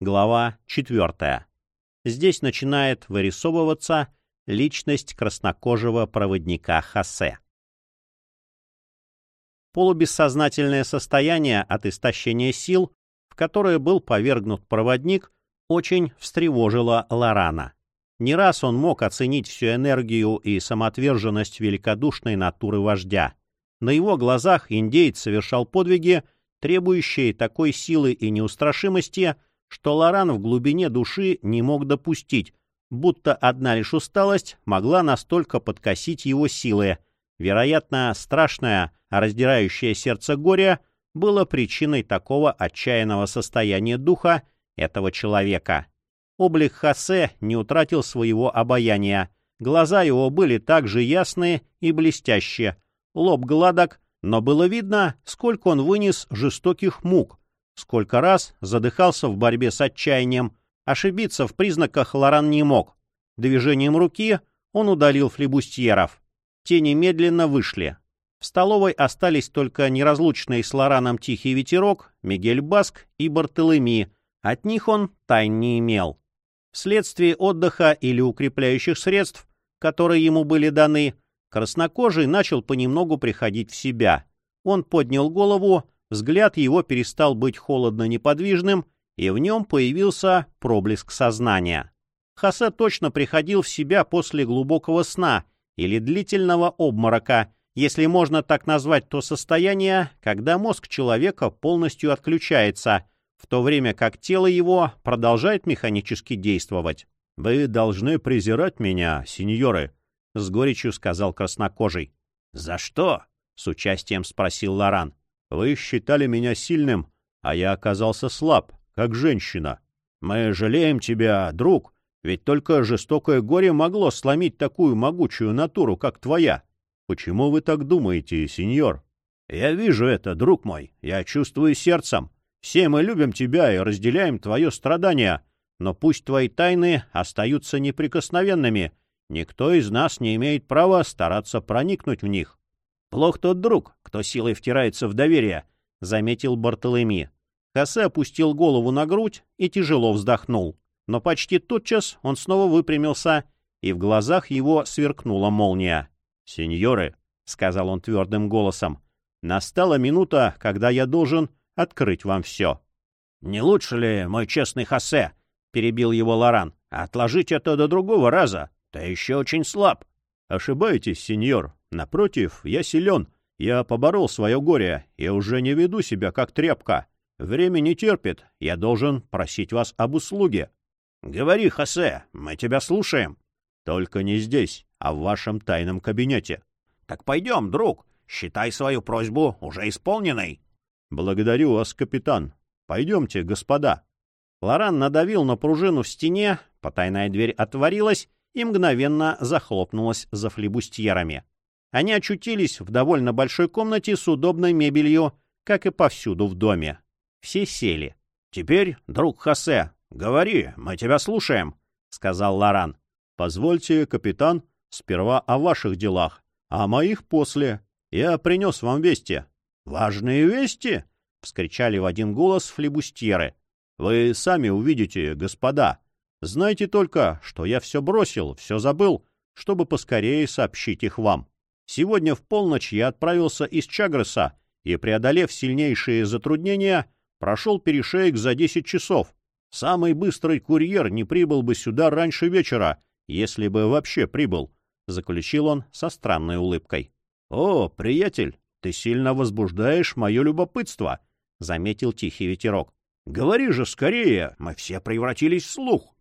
Глава 4. Здесь начинает вырисовываться личность краснокожего проводника Хосе. Полубессознательное состояние от истощения сил, в которое был повергнут проводник, очень встревожило Лорана. Не раз он мог оценить всю энергию и самоотверженность великодушной натуры вождя. На его глазах индейец совершал подвиги, требующие такой силы и неустрашимости, что Лоран в глубине души не мог допустить, будто одна лишь усталость могла настолько подкосить его силы. Вероятно, страшное, раздирающее сердце горе было причиной такого отчаянного состояния духа этого человека. Облик Хосе не утратил своего обаяния. Глаза его были также ясные и блестящие. Лоб гладок, но было видно, сколько он вынес жестоких мук, сколько раз задыхался в борьбе с отчаянием. Ошибиться в признаках Лоран не мог. Движением руки он удалил флебустьеров. Те немедленно вышли. В столовой остались только неразлучные с Лораном Тихий Ветерок, Мигель Баск и Бартолеми. От них он тайн не имел. Вследствие отдыха или укрепляющих средств, которые ему были даны, краснокожий начал понемногу приходить в себя. Он поднял голову, взгляд его перестал быть холодно-неподвижным, и в нем появился проблеск сознания. Хосе точно приходил в себя после глубокого сна или длительного обморока, если можно так назвать то состояние, когда мозг человека полностью отключается – в то время как тело его продолжает механически действовать. «Вы должны презирать меня, сеньоры», — с горечью сказал краснокожий. «За что?» — с участием спросил Лоран. «Вы считали меня сильным, а я оказался слаб, как женщина. Мы жалеем тебя, друг, ведь только жестокое горе могло сломить такую могучую натуру, как твоя. Почему вы так думаете, сеньор?» «Я вижу это, друг мой, я чувствую сердцем. Все мы любим тебя и разделяем твое страдание, но пусть твои тайны остаются неприкосновенными. Никто из нас не имеет права стараться проникнуть в них. Плох тот друг, кто силой втирается в доверие, — заметил Бартолеми. Хосе опустил голову на грудь и тяжело вздохнул. Но почти тотчас он снова выпрямился, и в глазах его сверкнула молния. — Сеньоры, — сказал он твердым голосом, — настала минута, когда я должен открыть вам все. — Не лучше ли, мой честный Хосе, — перебил его Лоран, — отложить это до другого раза? Ты еще очень слаб. — Ошибаетесь, сеньор. Напротив, я силен. Я поборол свое горе и уже не веду себя как тряпка. Время не терпит. Я должен просить вас об услуге. — Говори, Хосе, мы тебя слушаем. — Только не здесь, а в вашем тайном кабинете. — Так пойдем, друг. Считай свою просьбу уже исполненной. «Благодарю вас, капитан. Пойдемте, господа». Лоран надавил на пружину в стене, потайная дверь отворилась и мгновенно захлопнулась за флебустьерами. Они очутились в довольно большой комнате с удобной мебелью, как и повсюду в доме. Все сели. «Теперь, друг Хосе, говори, мы тебя слушаем», — сказал Лоран. «Позвольте, капитан, сперва о ваших делах, а о моих после. Я принес вам вести. «Важные вести!» — вскричали в один голос флебустьеры. «Вы сами увидите, господа. Знайте только, что я все бросил, все забыл, чтобы поскорее сообщить их вам. Сегодня в полночь я отправился из Чагреса и, преодолев сильнейшие затруднения, прошел перешеек за десять часов. Самый быстрый курьер не прибыл бы сюда раньше вечера, если бы вообще прибыл», — заключил он со странной улыбкой. «О, приятель, ты сильно возбуждаешь мое любопытство, — заметил тихий ветерок. — Говори же скорее, мы все превратились в слух.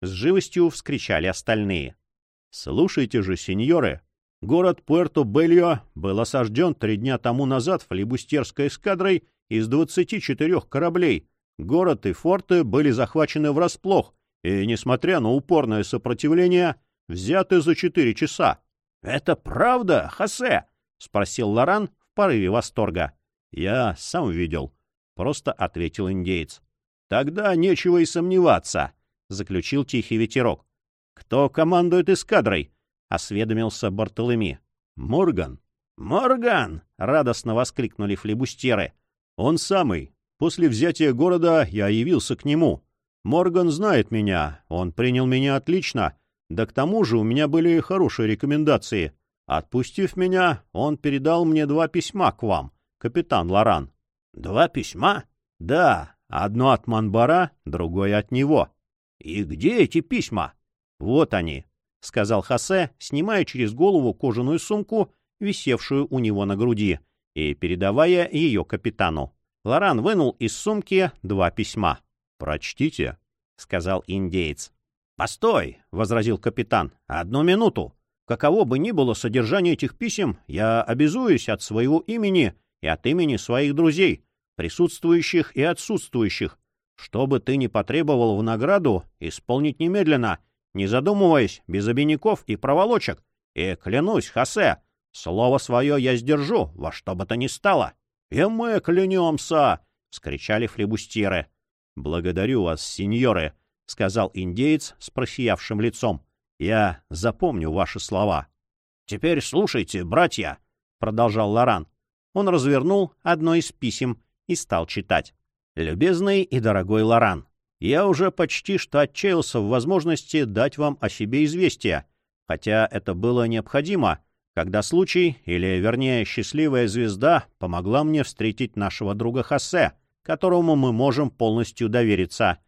С живостью вскричали остальные. — Слушайте же, сеньоры, город Пуэрто-Бельо был осажден три дня тому назад флибустерской эскадрой из двадцати четырех кораблей. Город и форты были захвачены врасплох, и, несмотря на упорное сопротивление, взяты за четыре часа. — Это правда, Хосе? — спросил Лоран в порыве восторга. — Я сам видел, — просто ответил индеец. — Тогда нечего и сомневаться, — заключил тихий ветерок. — Кто командует эскадрой? — осведомился Бартолеми. — Морган. — Морган! — радостно воскликнули флебустеры. — Он самый. После взятия города я явился к нему. Морган знает меня, он принял меня отлично, да к тому же у меня были хорошие рекомендации. Отпустив меня, он передал мне два письма к вам, капитан Лоран. — Два письма? — Да, одно от Манбара, другое от него. — И где эти письма? — Вот они, — сказал Хосе, снимая через голову кожаную сумку, висевшую у него на груди, и передавая ее капитану. Лоран вынул из сумки два письма. «Прочтите», — сказал индеец. «Постой», — возразил капитан, — «одну минуту. Каково бы ни было содержание этих писем, я обязуюсь от своего имени и от имени своих друзей, присутствующих и отсутствующих, что бы ты ни потребовал в награду, исполнить немедленно, не задумываясь, без обиняков и проволочек. И клянусь, Хосе, слово свое я сдержу, во что бы то ни стало. — И мы клянемся! — вскричали флебустьеры. — Благодарю вас, сеньоры, — сказал индеец с просиявшим лицом. Я запомню ваши слова. — Теперь слушайте, братья, — продолжал Лоран. Он развернул одно из писем и стал читать. «Любезный и дорогой Лоран, я уже почти что отчаялся в возможности дать вам о себе известие, хотя это было необходимо, когда случай, или, вернее, счастливая звезда, помогла мне встретить нашего друга Хосе, которому мы можем полностью довериться.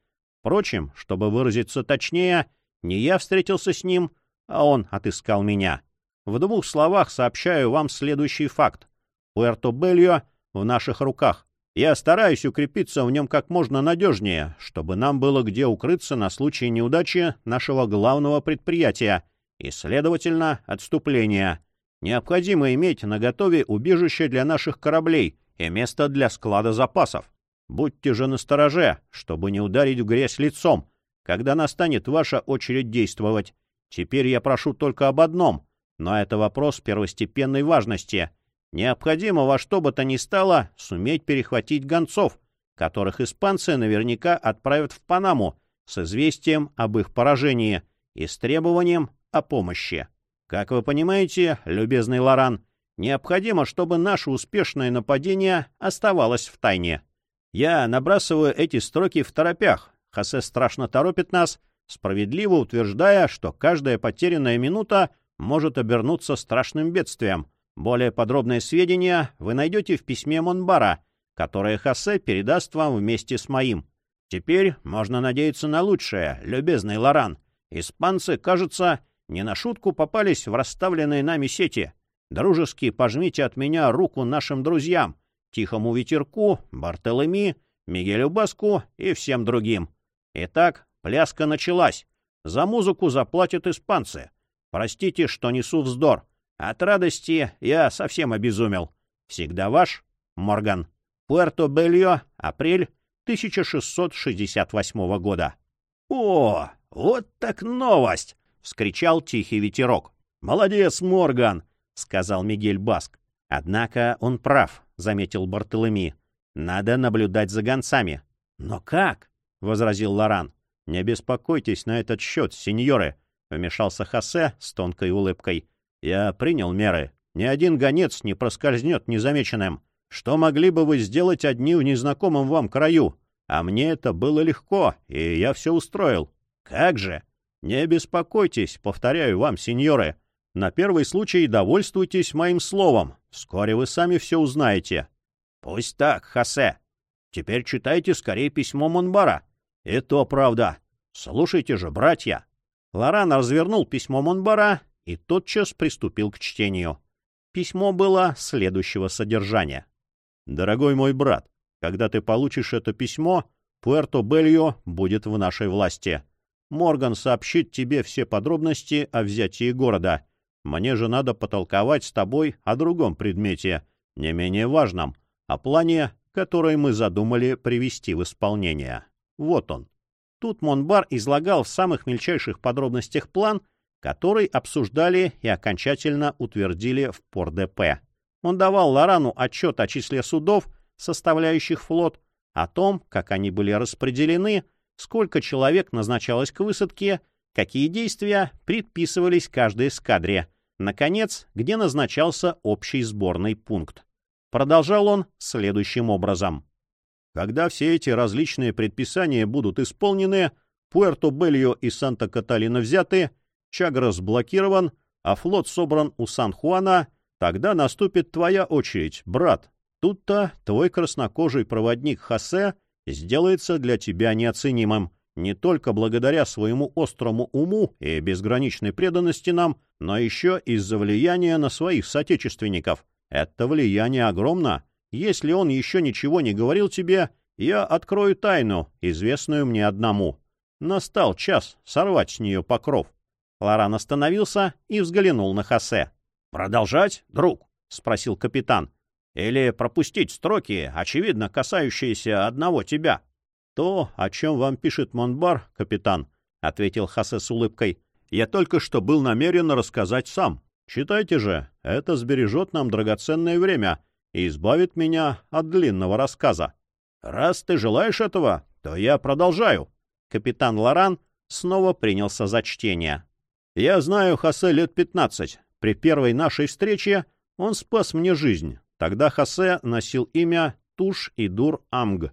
Впрочем, чтобы выразиться точнее, не я встретился с ним, а он отыскал меня. В двух словах сообщаю вам следующий факт. Пуэрто-Бельо в наших руках. Я стараюсь укрепиться в нем как можно надежнее, чтобы нам было где укрыться на случай неудачи нашего главного предприятия и, следовательно, отступления. Необходимо иметь на готове убежище для наших кораблей и место для склада запасов. Будьте же настороже, чтобы не ударить в грязь лицом, когда настанет ваша очередь действовать. Теперь я прошу только об одном, но это вопрос первостепенной важности. Необходимо во что бы то ни стало суметь перехватить гонцов, которых испанцы наверняка отправят в Панаму с известием об их поражении и с требованием о помощи. Как вы понимаете, любезный Лоран, необходимо, чтобы наше успешное нападение оставалось в тайне. Я набрасываю эти строки в торопях, Хосе страшно торопит нас, справедливо утверждая, что каждая потерянная минута может обернуться страшным бедствием. Более подробные сведения вы найдете в письме Монбара, которое Хосе передаст вам вместе с моим. Теперь можно надеяться на лучшее, любезный Лоран. Испанцы, кажется, не на шутку попались в расставленные нами сети. Дружески пожмите от меня руку нашим друзьям, Тихому Ветерку, Бартолеми, Мигелю Баску и всем другим. Итак, пляска началась. За музыку заплатят испанцы. Простите, что несу вздор. От радости я совсем обезумел. Всегда ваш, Морган. Пуэрто-Бельо, апрель 1668 года. — О, вот так новость! — вскричал тихий ветерок. — Молодец, Морган! — сказал Мигель Баск. — Однако он прав, — заметил Бартолеми. — Надо наблюдать за гонцами. — Но как? возразил Лоран. «Не беспокойтесь на этот счет, сеньоры», — вмешался Хосе с тонкой улыбкой. «Я принял меры. Ни один гонец не проскользнет незамеченным. Что могли бы вы сделать одни в незнакомом вам краю? А мне это было легко, и я все устроил. Как же? Не беспокойтесь, повторяю вам, сеньоры. На первый случай довольствуйтесь моим словом. Вскоре вы сами все узнаете». «Пусть так, Хосе. Теперь читайте скорее письмо Монбара. — И то правда. Слушайте же, братья. Лоран развернул письмо Монбара и тотчас приступил к чтению. Письмо было следующего содержания. «Дорогой мой брат, когда ты получишь это письмо, Пуэрто-Бельо будет в нашей власти. Морган сообщит тебе все подробности о взятии города. Мне же надо потолковать с тобой о другом предмете, не менее важном, о плане, который мы задумали привести в исполнение». Вот он. Тут Монбар излагал в самых мельчайших подробностях план, который обсуждали и окончательно утвердили в Пор-ДП. Он давал Лорану отчет о числе судов, составляющих флот, о том, как они были распределены, сколько человек назначалось к высадке, какие действия предписывались каждой эскадре, наконец, где назначался общий сборный пункт. Продолжал он следующим образом. Когда все эти различные предписания будут исполнены, Пуэрто-Бельо и Санта-Каталина взяты, Чагрос блокирован, а флот собран у Сан-Хуана, тогда наступит твоя очередь, брат. Тут-то твой краснокожий проводник Хосе сделается для тебя неоценимым, не только благодаря своему острому уму и безграничной преданности нам, но еще из-за влияния на своих соотечественников. Это влияние огромно. Если он еще ничего не говорил тебе, я открою тайну, известную мне одному. Настал час сорвать с нее покров. Лоран остановился и взглянул на Хосе. «Продолжать, друг?» — спросил капитан. «Или пропустить строки, очевидно касающиеся одного тебя?» «То, о чем вам пишет Монбар, капитан», — ответил Хосе с улыбкой, — «я только что был намерен рассказать сам. Читайте же, это сбережет нам драгоценное время и избавит меня от длинного рассказа. Раз ты желаешь этого, то я продолжаю». Капитан Лоран снова принялся за чтение. «Я знаю Хосе лет пятнадцать. При первой нашей встрече он спас мне жизнь. Тогда Хосе носил имя Туш Идур Амг.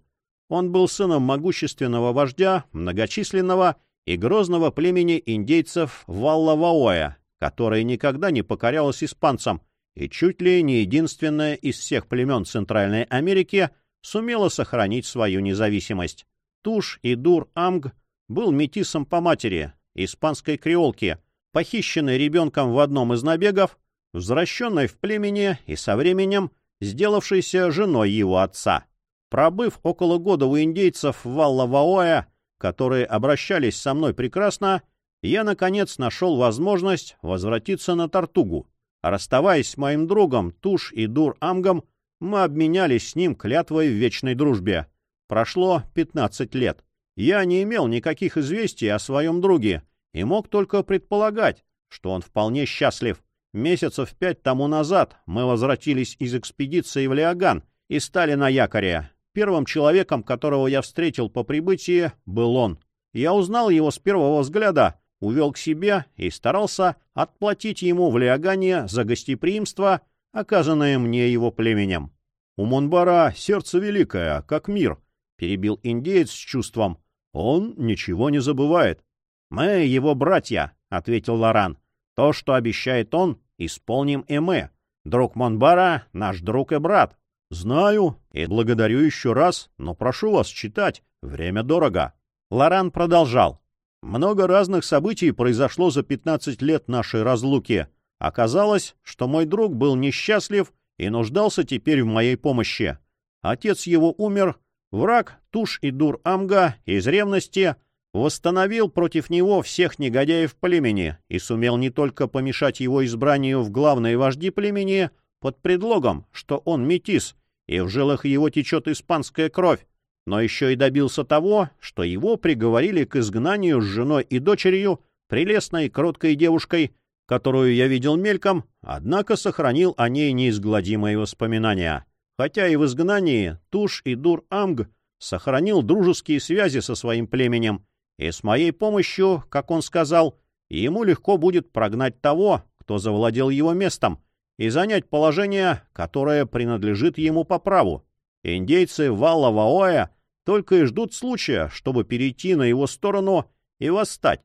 Он был сыном могущественного вождя, многочисленного и грозного племени индейцев Валлаваоя, которое никогда не покорялось испанцам и чуть ли не единственное из всех племен Центральной Америки сумело сохранить свою независимость. Туш и Дур Амг был метисом по матери, испанской креолки, похищенной ребенком в одном из набегов, возвращенной в племени и со временем сделавшейся женой его отца. Пробыв около года у индейцев Валла-Ваоя, которые обращались со мной прекрасно, я, наконец, нашел возможность возвратиться на Тартугу. Расставаясь с моим другом Туш и Дур Амгом, мы обменялись с ним клятвой в вечной дружбе. Прошло 15 лет. Я не имел никаких известий о своем друге и мог только предполагать, что он вполне счастлив. Месяцев пять тому назад мы возвратились из экспедиции в Лиаган и стали на якоре. Первым человеком, которого я встретил по прибытии, был он. Я узнал его с первого взгляда, увел к себе и старался отплатить ему в Лиагане за гостеприимство, оказанное мне его племенем. У Монбара сердце великое, как мир, — перебил индеец с чувством. Он ничего не забывает. — Мы его братья, — ответил Лоран. — То, что обещает он, исполним и мы. Друг Монбара — наш друг и брат. — Знаю и благодарю еще раз, но прошу вас читать. Время дорого. Лоран продолжал. Много разных событий произошло за 15 лет нашей разлуки. Оказалось, что мой друг был несчастлив и нуждался теперь в моей помощи. Отец его умер, враг Туш и Дур Амга из ревности восстановил против него всех негодяев племени и сумел не только помешать его избранию в главные вожди племени под предлогом, что он метис, и в жилах его течет испанская кровь, но еще и добился того, что его приговорили к изгнанию с женой и дочерью, прелестной кроткой девушкой, которую я видел мельком, однако сохранил о ней неизгладимые воспоминания. Хотя и в изгнании Туш и Дур Амг сохранил дружеские связи со своим племенем, и с моей помощью, как он сказал, ему легко будет прогнать того, кто завладел его местом, и занять положение, которое принадлежит ему по праву. Индейцы Валла-Ваоя только и ждут случая, чтобы перейти на его сторону и восстать.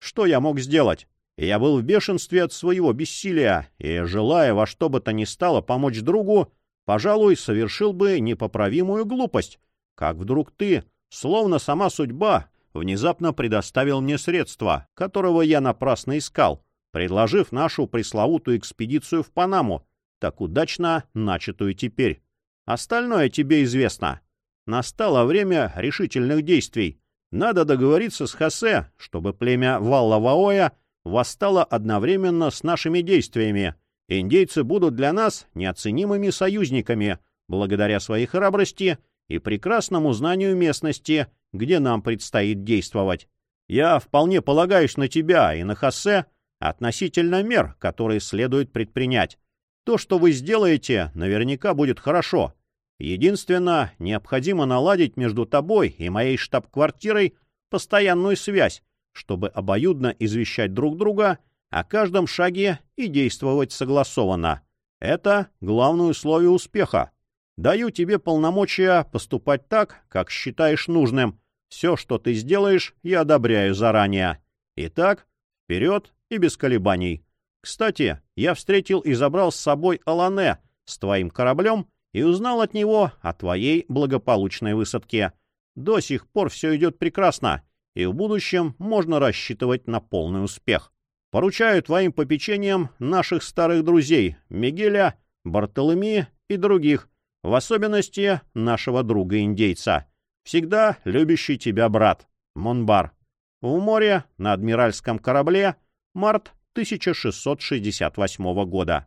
Что я мог сделать? Я был в бешенстве от своего бессилия и, желая во что бы то ни стало помочь другу, пожалуй, совершил бы непоправимую глупость, как вдруг ты, словно сама судьба, внезапно предоставил мне средства, которого я напрасно искал, предложив нашу пресловутую экспедицию в Панаму, так удачно начатую теперь. Остальное тебе известно. Настало время решительных действий. Надо договориться с Хосе, чтобы племя Валла-Ваоя восстало одновременно с нашими действиями. Индейцы будут для нас неоценимыми союзниками, благодаря своей храбрости и прекрасному знанию местности, где нам предстоит действовать. Я вполне полагаюсь на тебя и на Хосе относительно мер, которые следует предпринять. То, что вы сделаете, наверняка будет хорошо. Единственно, необходимо наладить между тобой и моей штаб-квартирой постоянную связь, чтобы обоюдно извещать друг друга о каждом шаге и действовать согласованно. Это главное условие успеха. Даю тебе полномочия поступать так, как считаешь нужным. Все, что ты сделаешь, я одобряю заранее. Итак, вперед и без колебаний. Кстати, я встретил и забрал с собой Алане с твоим кораблем и узнал от него о твоей благополучной высадке. До сих пор все идет прекрасно, и в будущем можно рассчитывать на полный успех. Поручаю твоим попечениям наших старых друзей Мигеля, Бартоломи и других, в особенности нашего друга-индейца. Всегда любящий тебя брат, Монбар. В море на адмиральском корабле, март 1668 года.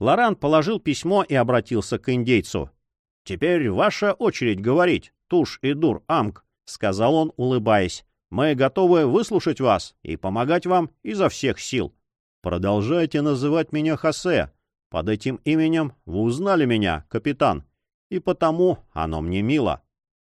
Лоран положил письмо и обратился к индейцу. «Теперь ваша очередь говорить, Туш и Дур Амк», — сказал он, улыбаясь. «Мы готовы выслушать вас и помогать вам изо всех сил». «Продолжайте называть меня Хосе. Под этим именем вы узнали меня, капитан, и потому оно мне мило».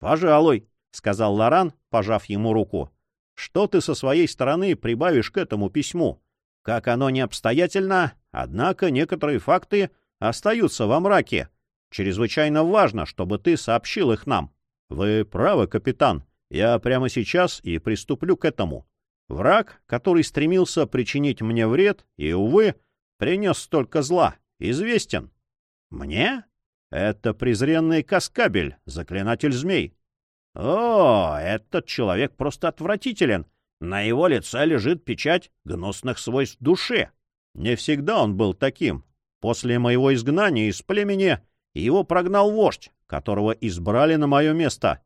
«Пожалуй», — сказал Лоран, пожав ему руку. «Что ты со своей стороны прибавишь к этому письму? Как оно не обстоятельно, однако некоторые факты остаются во мраке. Чрезвычайно важно, чтобы ты сообщил их нам. Вы правы, капитан. Я прямо сейчас и приступлю к этому. Враг, который стремился причинить мне вред и, увы, принес столько зла, известен. Мне? Это презренный Каскабель, заклинатель змей. О, этот человек просто отвратителен. На его лице лежит печать гнусных свойств души. Не всегда он был таким. После моего изгнания из племени его прогнал вождь, которого избрали на мое место.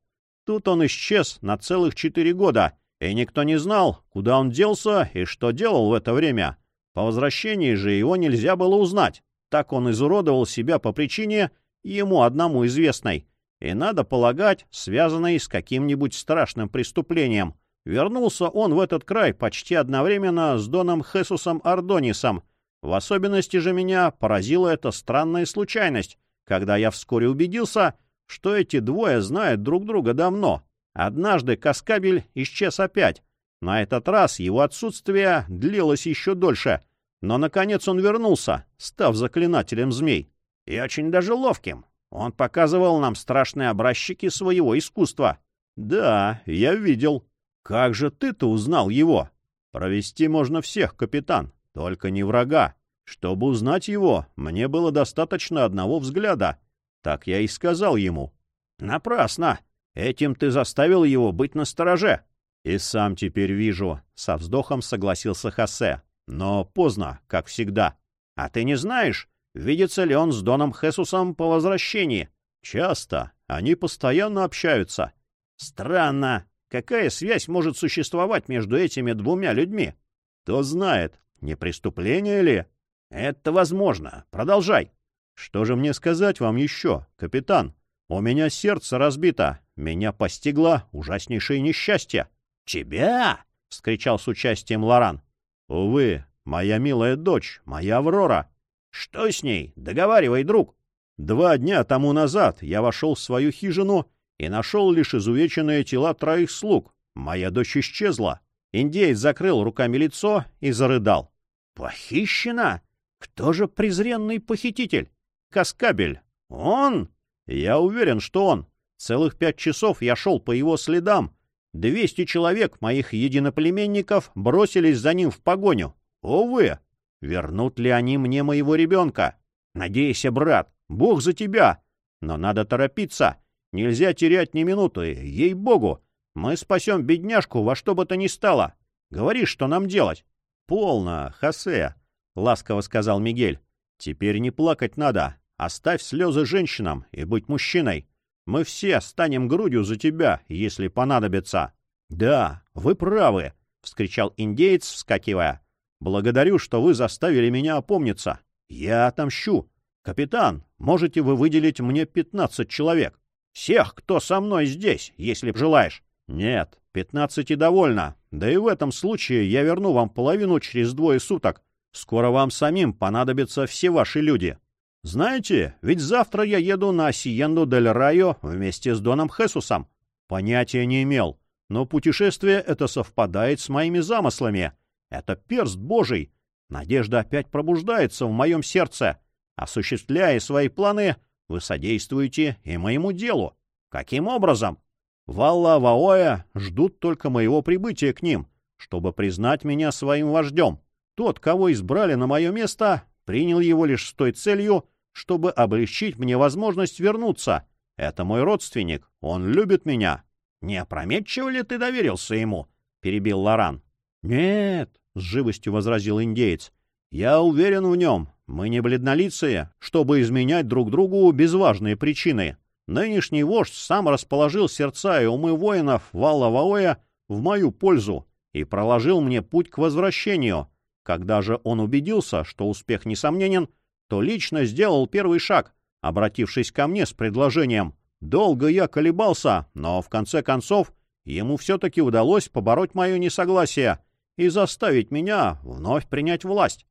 Тут он исчез на целых четыре года, и никто не знал, куда он делся и что делал в это время. По возвращении же его нельзя было узнать. Так он изуродовал себя по причине, ему одному известной, и, надо полагать, связанной с каким-нибудь страшным преступлением. Вернулся он в этот край почти одновременно с Доном Хесусом Ардонисом. В особенности же меня поразила эта странная случайность, когда я вскоре убедился, что эти двое знают друг друга давно. Однажды Каскабель исчез опять. На этот раз его отсутствие длилось еще дольше, но, наконец, он вернулся, став заклинателем змей. И очень даже ловким. Он показывал нам страшные образчики своего искусства. Да, я видел. Как же ты-то узнал его? Провести можно всех, капитан, только не врага. Чтобы узнать его, мне было достаточно одного взгляда. Так я и сказал ему. Напрасно. Этим ты заставил его быть настороже. И сам теперь вижу, — со вздохом согласился Хосе. Но поздно, как всегда. А ты не знаешь, видится ли он с Доном Хесусом по возвращении? Часто. Они постоянно общаются. Странно. Какая связь может существовать между этими двумя людьми? Кто знает, не преступление ли? Это возможно. Продолжай. Что же мне сказать вам еще, капитан? У меня сердце разбито. Меня постигло ужаснейшее несчастье. Тебя? — вскричал с участием Лоран. Увы, моя милая дочь, моя Аврора. Что с ней? Договаривай, друг. Два дня тому назад я вошел в свою хижину и нашел лишь изувеченные тела троих слуг. Моя дочь исчезла. Индеец закрыл руками лицо и зарыдал. «Похищена? Кто же презренный похититель? Каскабель. Он? Я уверен, что он. Целых пять часов я шел по его следам. Двести человек моих единоплеменников бросились за ним в погоню. Увы, вернут ли они мне моего ребенка? Надейся, брат, Бог за тебя. Но надо торопиться. Нельзя терять ни минуты, ей-богу. Мы спасем бедняжку во что бы то ни стало. Говори, что нам делать. — Полно, Хосе, — ласково сказал Мигель. — Теперь не плакать надо. Оставь слезы женщинам и быть мужчиной. Мы все станем грудью за тебя, если понадобится. — Да, вы правы, — вскричал индеец, вскакивая. — Благодарю, что вы заставили меня опомниться. Я отомщу. Капитан, можете вы выделить мне пятнадцать человек? Всех, кто со мной здесь, если желаешь. Нет, пятнадцати довольно. Да и в этом случае я верну вам половину через двое суток. Скоро вам самим понадобятся все ваши люди. Знаете, ведь завтра я еду на Сиенду дель Райо вместе с Доном Хесусом. Понятия не имел, но путешествие это совпадает с моими замыслами. Это перст Божий. Надежда опять пробуждается в моем сердце. Осуществляя свои планы, вы содействуете и моему делу. Каким образом? Валла Ваоя ждут только моего прибытия к ним, чтобы признать меня своим вождем. Тот, кого избрали на мое место, принял его лишь с той целью, чтобы облегчить мне возможность вернуться. Это мой родственник, он любит меня. Не опрометчиво ли ты доверился ему? — перебил Лоран. — Нет, — с живостью возразил индеец, — я уверен в нем. Мы не бледнолицые, чтобы изменять друг другу без важной причины. Нынешний вождь сам расположил сердца и умы воинов Валла Ваоя в мою пользу и проложил мне путь к возвращению. Когда же он убедился, что успех несомненен, то лично сделал первый шаг, обратившись ко мне с предложением. Долго я колебался, но в конце концов ему все-таки удалось побороть мое несогласие и заставить меня вновь принять власть.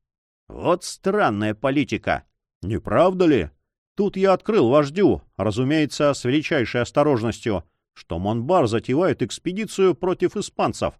Вот странная политика. Не правда ли? Тут я открыл вождю, разумеется, с величайшей осторожностью, что Монбар затевает экспедицию против испанцев.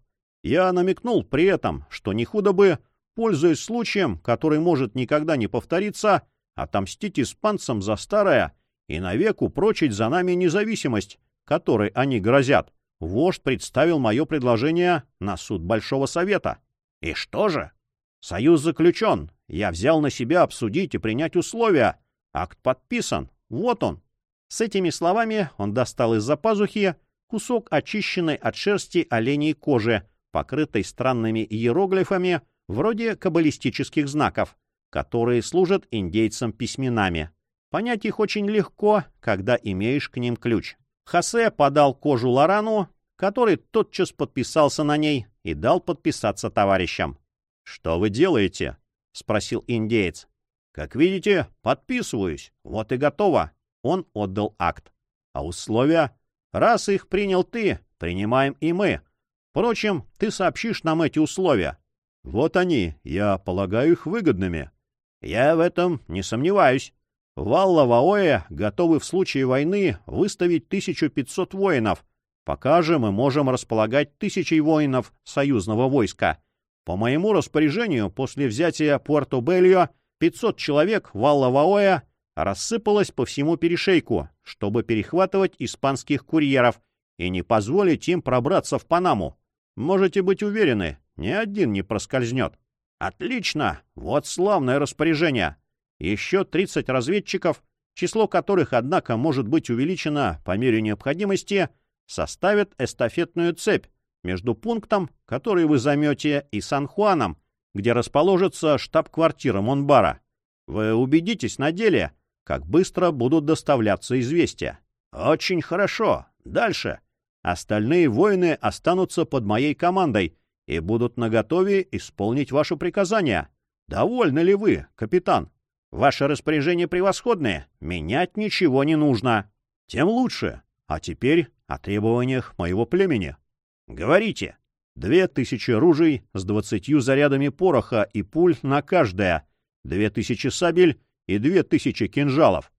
Я намекнул при этом, что не худо бы пользуясь случаем, который может никогда не повториться, отомстить испанцам за старое и навек упрочить за нами независимость, которой они грозят. Вождь представил мое предложение на суд Большого Совета. И что же? Союз заключен. Я взял на себя обсудить и принять условия. Акт подписан. Вот он. С этими словами он достал из-за пазухи кусок очищенной от шерсти оленей кожи, покрытой странными иероглифами, вроде каббалистических знаков, которые служат индейцам письменами. Понять их очень легко, когда имеешь к ним ключ. Хосе подал кожу Лорану, который тотчас подписался на ней и дал подписаться товарищам. — Что вы делаете? — спросил индеец. — Как видите, подписываюсь. Вот и готово. Он отдал акт. А условия? Раз их принял ты, принимаем и мы. Впрочем, ты сообщишь нам эти условия. Вот они, я полагаю их выгодными. Я в этом не сомневаюсь. Валла Ваоэ готовы в случае войны выставить 1500 воинов. Пока же мы можем располагать тысячей воинов союзного войска. По моему распоряжению, после взятия Пуэрто-Бельо, 500 человек Валла Ваоэ рассыпалось по всему перешейку, чтобы перехватывать испанских курьеров и не позволить им пробраться в Панаму. Можете быть уверены, ни один не проскользнет. Отлично! Вот славное распоряжение. Еще 30 разведчиков, число которых, однако, может быть увеличено по мере необходимости, составят эстафетную цепь между пунктом, который вы займете, и Сан-Хуаном, где расположится штаб-квартира Монбара. Вы убедитесь на деле, как быстро будут доставляться известия. Очень хорошо. Дальше. Остальные воины останутся под моей командой и будут наготове исполнить ваши приказания. Довольны ли вы, капитан? Ваши распоряжения превосходные, менять ничего не нужно. Тем лучше. А теперь о требованиях моего племени. Говорите. Две тысячи ружей с двадцатью зарядами пороха и пуль на каждое, две тысячи сабель и две тысячи кинжалов.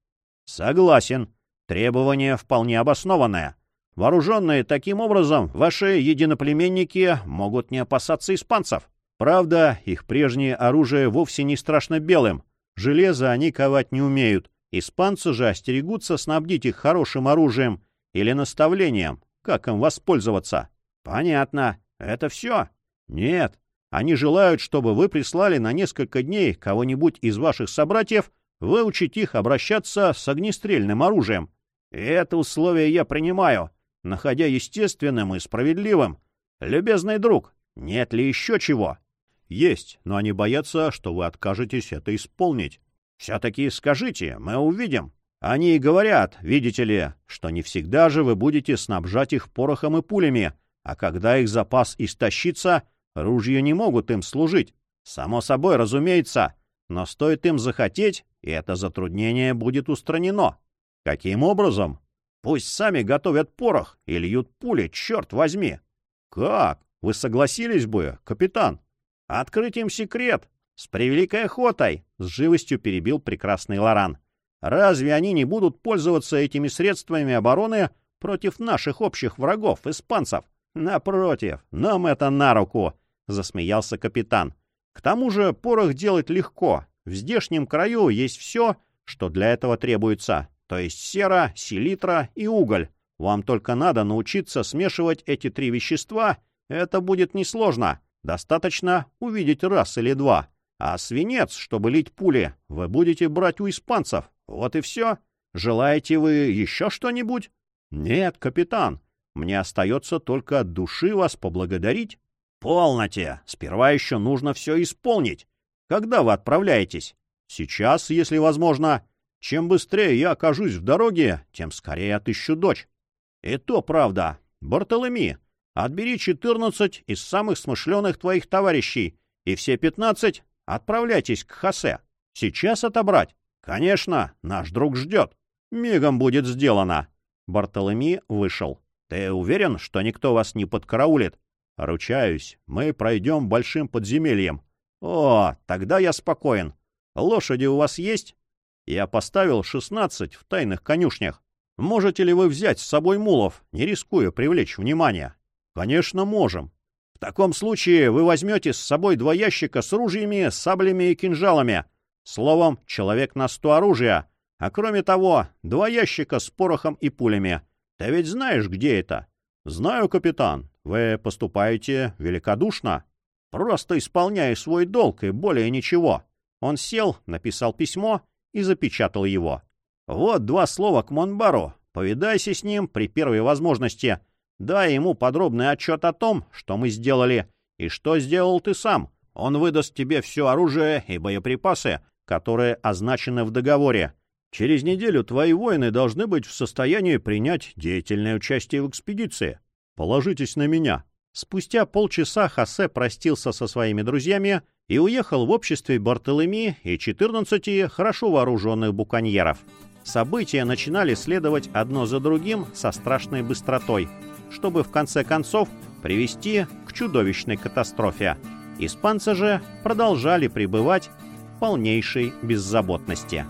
Согласен. Требование вполне обоснованное. Вооруженные таким образом, ваши единоплеменники могут не опасаться испанцев. Правда, их прежнее оружие вовсе не страшно белым. Железо они ковать не умеют. Испанцы же остерегутся снабдить их хорошим оружием или наставлением, как им воспользоваться. Понятно. Это все? Нет. Они желают, чтобы вы прислали на несколько дней кого-нибудь из ваших собратьев выучить их обращаться с огнестрельным оружием. Это условие я принимаю находя естественным и справедливым. Любезный друг, нет ли еще чего? Есть, но они боятся, что вы откажетесь это исполнить. Все-таки скажите, мы увидим. Они и говорят, видите ли, что не всегда же вы будете снабжать их порохом и пулями, а когда их запас истощится, ружья не могут им служить. Само собой, разумеется, но стоит им захотеть, и это затруднение будет устранено. Каким образом? Пусть сами готовят порох и льют пули, черт возьми. Как? Вы согласились бы, капитан? Открыть им секрет. С превеликой охотой, с живостью перебил прекрасный Лоран. Разве они не будут пользоваться этими средствами обороны против наших общих врагов, испанцев? Напротив, нам это на руку, засмеялся капитан. К тому же порох делать легко. В здешнем краю есть все, что для этого требуется. то есть сера, селитра и уголь. Вам только надо научиться смешивать эти три вещества, это будет несложно. Достаточно увидеть раз или два. А свинец, чтобы лить пули, вы будете брать у испанцев. Вот и все. Желаете вы еще что-нибудь? Нет, капитан. Мне остается только от души вас поблагодарить. Полноте. Сперва еще нужно все исполнить. Когда вы отправляетесь? Сейчас, если возможно. Чем быстрее я окажусь в дороге, тем скорее отыщу дочь. И то правда. Бартолеми, отбери четырнадцать из самых смышленых твоих товарищей, и все пятнадцать отправляйтесь к Хосе. Сейчас отобрать? Конечно, наш друг ждет. Мигом будет сделано. Бартолеми вышел. Ты уверен, что никто вас не подкараулит? Ручаюсь, мы пройдем большим подземельем. О, тогда я спокоен. Лошади у вас есть? Я поставил шестнадцать в тайных конюшнях. Можете ли вы взять с собой мулов, не рискуя привлечь внимание? Конечно, можем. В таком случае вы возьмете с собой два ящика с ружьями, саблями и кинжалами. Словом, человек на сто оружия. А кроме того, два ящика с порохом и пулями. Ты ведь знаешь, где это? Знаю, капитан. Вы поступаете великодушно. Просто исполняя свой долг и более ничего. Он сел, написал письмо и запечатал его. Вот два слова к Монбару. Повидайся с ним при первой возможности. Дай ему подробный отчет о том, что мы сделали и что сделал ты сам. Он выдаст тебе все оружие и боеприпасы, которые означены в договоре. Через неделю твои воины должны быть в состоянии принять деятельное участие в экспедиции. Положитесь на меня. Спустя полчаса Хосе простился со своими друзьями и уехал в обществе Бартолеми и 14 хорошо вооруженных буконьеров. События начинали следовать одно за другим со страшной быстротой, чтобы в конце концов привести к чудовищной катастрофе. Испанцы же продолжали пребывать в полнейшей беззаботности.